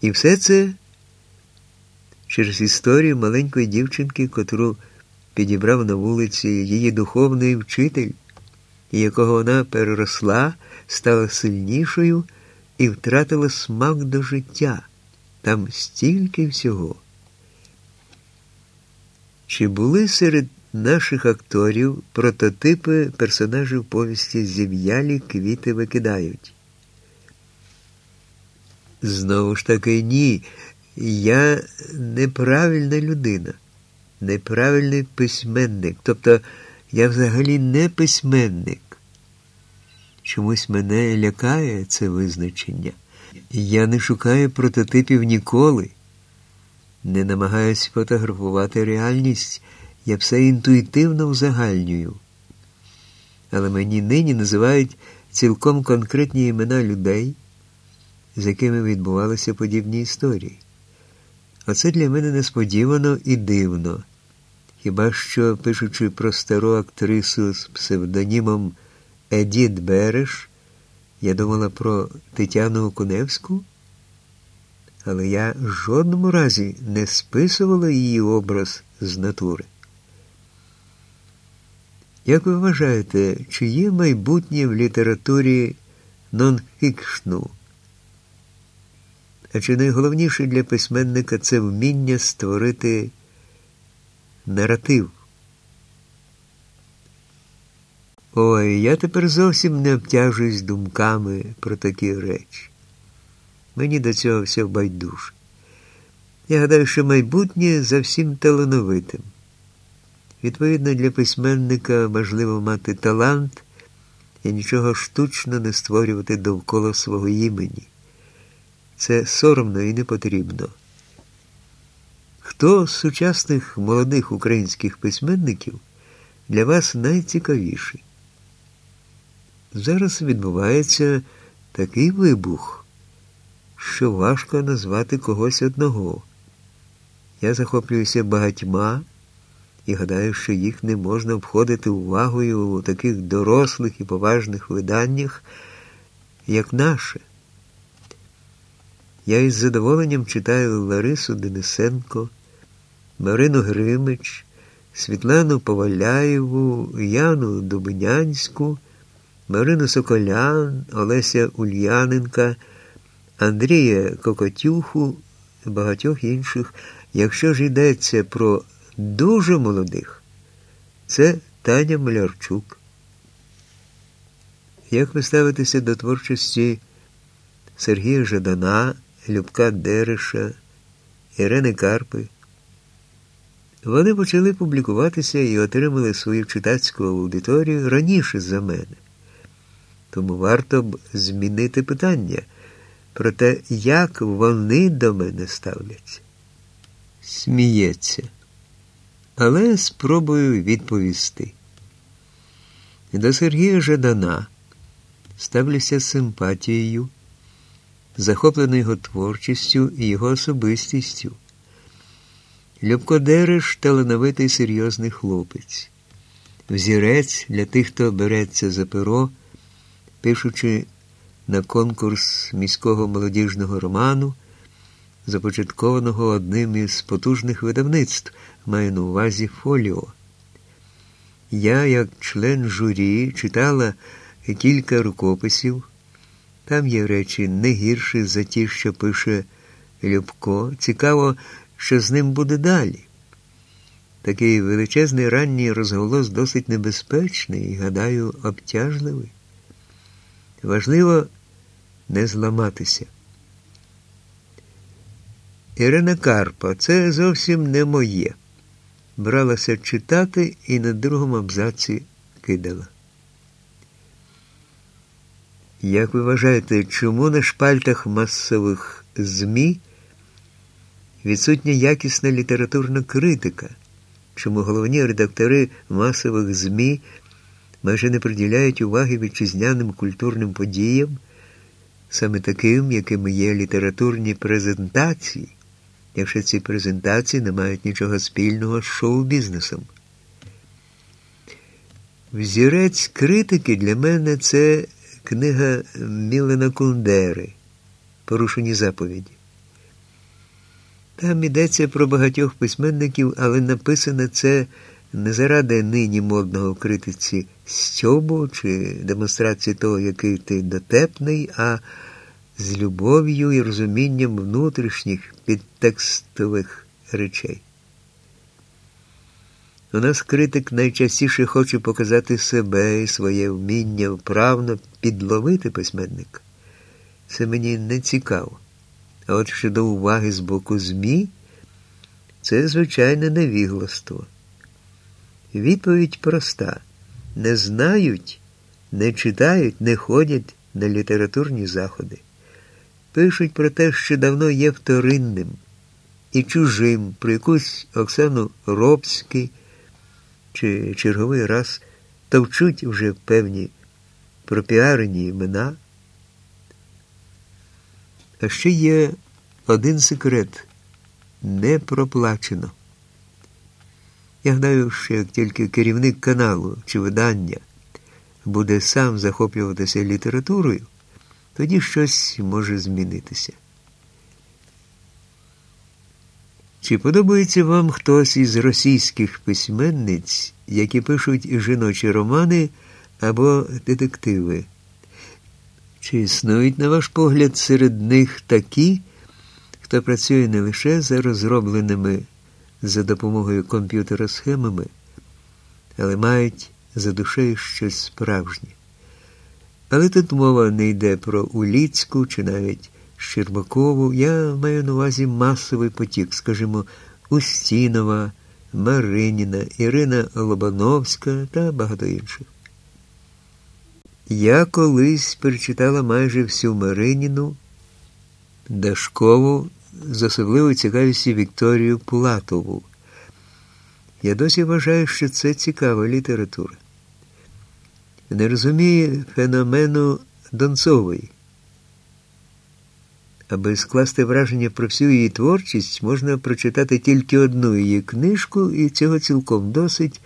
І все це через історію маленької дівчинки, котру підібрав на вулиці її духовний вчитель, якого вона переросла, стала сильнішою і втратила смак до життя. Там стільки всього. Чи були серед наших акторів прототипи персонажів повісті зів'ялі квіти викидають? Знову ж таки, ні. Я неправильна людина, неправильний письменник. Тобто я взагалі не письменник. Чомусь мене лякає це визначення. Я не шукаю прототипів ніколи, не намагаюсь фотографувати реальність, я все інтуїтивно узагальнюю. Але мені нині називають цілком конкретні імена людей, з якими відбувалися подібні історії. Оце для мене несподівано і дивно. Хіба що, пишучи про стару актрису з псевдонімом Едіт Береш, я думала про Тетяну Окуневську, але я в жодному разі не списувала її образ з натури. Як ви вважаєте, чи є майбутнє в літературі нонфікшну? А чи найголовніше для письменника це вміння створити наратив? Ой, я тепер зовсім не обтяжуюсь думками про такі речі. Мені до цього все байдуже. Я гадаю, що майбутнє за всім талановитим. Відповідно, для письменника важливо мати талант і нічого штучно не створювати довкола свого імені. Це соромно і не потрібно. Хто з сучасних молодих українських письменників для вас найцікавіший? Зараз відбувається такий вибух, що важко назвати когось одного. Я захоплююся багатьма і гадаю, що їх не можна обходити увагою у таких дорослих і поважних виданнях, як наше. Я із задоволенням читаю Ларису Денисенко, Марину Гримич, Світлану Поваляєву, Яну Дубинянську, Марину Соколян, Олеся Ульяненка, Андрія Кокотюху і багатьох інших. Якщо ж йдеться про дуже молодих, це Таня Малярчук. Як ви ставитеся до творчості Сергія Жадана, Любка Дереша, Ірени Карпи? Вони почали публікуватися і отримали свою читацьку аудиторію раніше за мене. Тому варто б змінити питання про те, як вони до мене ставляться. Сміється. Але спробую відповісти. До Сергія Жадана ставлюся з симпатією, захоплений його творчістю і його особистістю. Любко Дереш талановитий серйозний хлопець, взірець для тих, хто береться за перо пишучи на конкурс міського молодіжного роману, започаткованого одним із потужних видавництв, маю на увазі фоліо. Я, як член журі, читала кілька рукописів. Там є речі не гірші за ті, що пише Любко. Цікаво, що з ним буде далі. Такий величезний ранній розголос досить небезпечний і, гадаю, обтяжливий. Важливо не зламатися. Ірина Карпа, це зовсім не моє. Бралася читати і на другому абзаці кидала. Як ви вважаєте, чому на шпальтах масових ЗМІ відсутня якісна літературна критика? Чому головні редактори масових ЗМІ майже не приділяють уваги вітчизняним культурним подіям, саме таким, якими є літературні презентації, якщо ці презентації не мають нічого спільного з шоу-бізнесом. Взірець критики для мене це книга Мілена Кундери Порушені заповіді. Там йдеться про багатьох письменників, але написане це не заради нині модного критиці стьобу чи демонстрації того, який ти дотепний, а з любов'ю і розумінням внутрішніх підтекстових речей. У нас критик найчастіше хоче показати себе і своє вміння вправно підловити письменника. Це мені не цікаво. А от щодо уваги з боку ЗМІ, це звичайне невігластво. Відповідь проста: не знають, не читають, не ходять на літературні заходи. Пишуть про те, що давно є вторинним і чужим, про якусь Оксану Робський чи черговий раз товчуть вже певні пропіарені імена. А ще є один секрет не проплачено. Я гадаю, що як тільки керівник каналу чи видання буде сам захоплюватися літературою, тоді щось може змінитися. Чи подобається вам хтось із російських письменниць, які пишуть жіночі романи або детективи? Чи існують, на ваш погляд, серед них такі, хто працює не лише за розробленими за допомогою комп'ютера схемами, але мають за душею щось справжнє? Але тут мова не йде про Уліцьку чи навіть Щербакову. Я маю на увазі масовий потік, скажімо, Устінова, Мариніна, Ірина Лобановська та багато інших. Я колись перечитала майже всю Мариніну, Дашкову, з особливою цікавістю Вікторію Пулатову. Я досі вважаю, що це цікава література. Не розумію феномену Донцової. Аби скласти враження про всю її творчість, можна прочитати тільки одну її книжку, і цього цілком досить,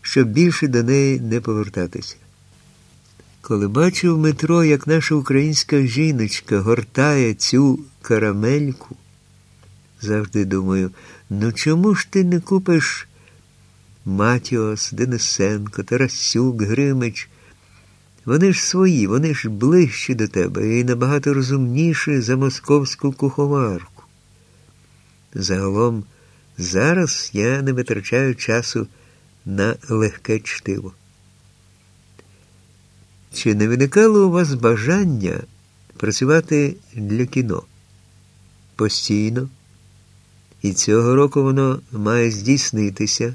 щоб більше до неї не повертатися. Коли бачу в метро, як наша українська жіночка гортає цю карамельку, завжди думаю, ну чому ж ти не купиш Матіос, Денисенко, Тарасюк, Гримич? Вони ж свої, вони ж ближчі до тебе і набагато розумніші за московську куховарку. Загалом, зараз я не витрачаю часу на легке чтиво. Чи не виникало у вас бажання працювати для кіно? Постійно. І цього року воно має здійснитися.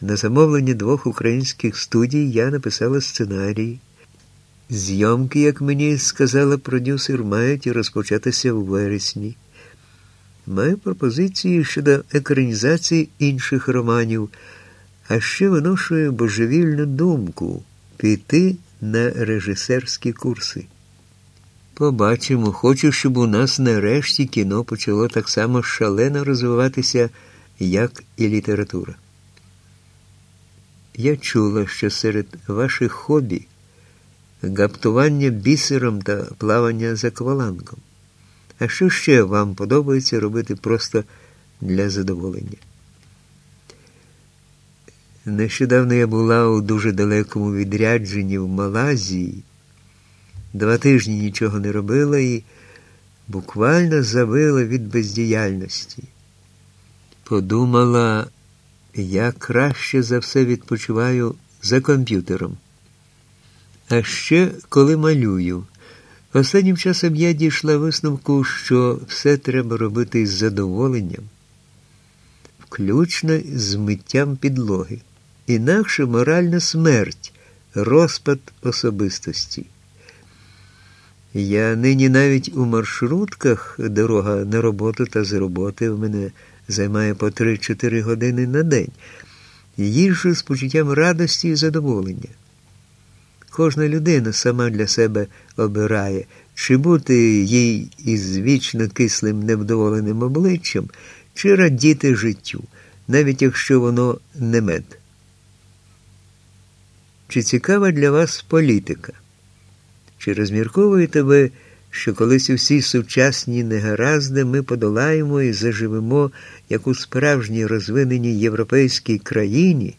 На замовлення двох українських студій я написала сценарій. Зйомки, як мені сказала продюсер, мають розпочатися у вересні. Маю пропозиції щодо екранізації інших романів, а ще виношую божевільну думку піти на режисерські курси. Побачимо, хочу, щоб у нас нарешті кіно почало так само шалено розвиватися, як і література. Я чула, що серед ваших хобі гаптування бісером та плавання за аквалангом. А що ще вам подобається робити просто для задоволення? Нещодавно я була у дуже далекому відрядженні в Малазії, два тижні нічого не робила і буквально завила від бездіяльності. Подумала, я краще за все відпочиваю за комп'ютером. А ще коли малюю. Останнім часом я дійшла висновку, що все треба робити із задоволенням, включно з миттям підлоги. Інакше моральна смерть, розпад особистості. Я нині навіть у маршрутках дорога на роботу та з роботи в мене займає по 3-4 години на день. Їжджу з почуттям радості і задоволення. Кожна людина сама для себе обирає, чи бути їй із вічно кислим невдоволеним обличчям, чи радіти життю, навіть якщо воно не мед. Чи цікава для вас політика? Чи розмірковуєте ви, що колись усі сучасні негаразди ми подолаємо і заживемо як у справжній розвиненій європейській країні.